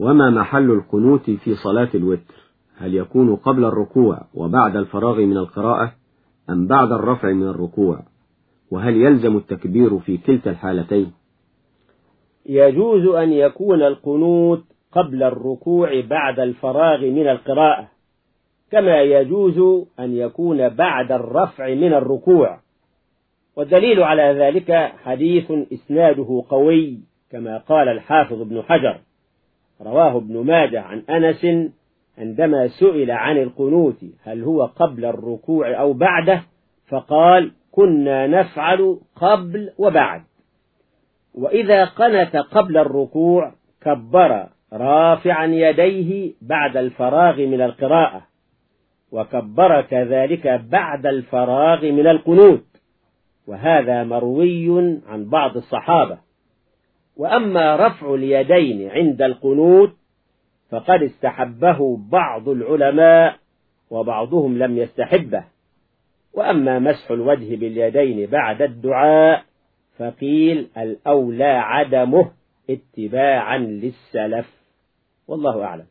وما محل القنوت في صلاة الوتر؟ هل يكون قبل الركوع وبعد الفراغ من القراءة أم بعد الرفع من الركوع؟ وهل يلزم التكبير في كلتا الحالتين؟ يجوز أن يكون القنوت قبل الركوع بعد الفراغ من القراءة كما يجوز أن يكون بعد الرفع من الركوع. والدليل على ذلك حديث إسناده قوي كما قال الحافظ ابن حجر. رواه ابن ماجه عن أنس عندما سئل عن القنوت هل هو قبل الركوع أو بعده فقال كنا نفعل قبل وبعد. وإذا قنت قبل الركوع كبر رافعا يديه بعد الفراغ من القراءة وكبر كذلك بعد الفراغ من القنوت وهذا مروي عن بعض الصحابة. وأما رفع اليدين عند القنوت فقد استحبه بعض العلماء وبعضهم لم يستحبه. وأما مسح الوجه باليدين بعد الدعاء فقيل الأولى عدمه اتباعا للسلف. والله أعلم.